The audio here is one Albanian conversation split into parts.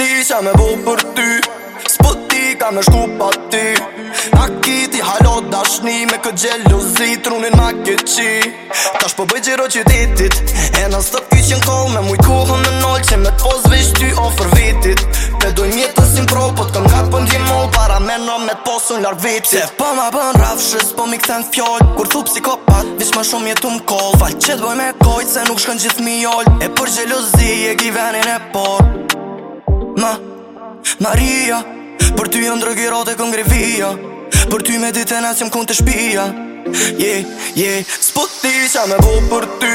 ti që me bo për ty S'pë ti ka me shku pa ti A ki ti halo dashni me këtë gjelozi Trunin ma këtë qi Ta shpo bëj gjiro që ditit E në stëp kyqin kol me mujt kuhën në nol Që me t'po zvish ty fër vitit Pe doj mjetën si m'pro po t'kam gatë për ndjim mol Para me në me t'po su n'lar vitit Që po ma bën rafshës po mi këthen fjoll Kur thu psikopat vish ma shumë jetu m'koll Fal që t'boj me kojt se nuk shkën gjithmi joll E për gjelozi e givenin e por ma Maria Për ty janë drëgjera dhe kongrevia Për ty me ditë e nësëm kënë të shpia Je, yeah, je yeah. S'po ti qa me bo për ty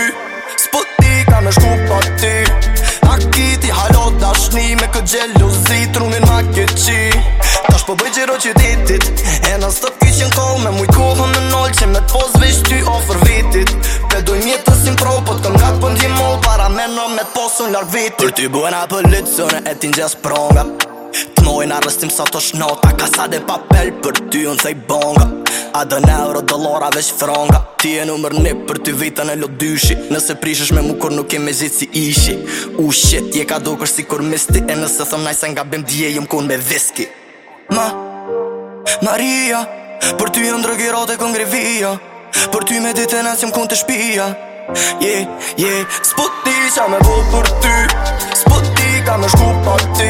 S'po ti ka me shku për ty A ki ti halo dashni Me këtë gjeluzi trumin ma keqi Tash po bëj gjero që ditit E në stëp kishin kohë me mujkohën në nolë Që me t'po zvesh ty ofër vitit Pe doj mjetës im pro po t'kam nga meno me të posun lër viti Për ty buena për lytësune e ti gjes pronga Të mojnë arrestim sa to shnota Kasat e papel për ty unë thej bonga A dë në euro dolara veç fronga Ti e numër një për ty vitën e lodyshi Nëse prishësh me mu kur nuk e me zhitë si ishi U shit, je ka dukër si kur misti E nëse thëm najse nga bim dje jëm kun me viski Ma, Maria Për ty jëm drëgjirate kongrevia Për ty me ditë e nësë jëm kun të shpia Je, je, Sputi qa me bu për ty Sputi ka me shku për ty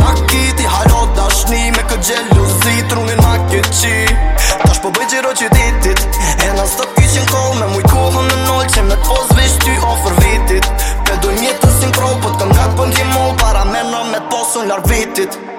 A kiti halo dashni Me këtë gjeluzi Trungin ma këtë qi Tash po bëj gjiro që ditit E në stop kishin kol Me mujtë kohën në nol Që me të po zvish ty ofër vitit Pe doj mjetë të sinkro Po të këm Para me me të posun lër vitit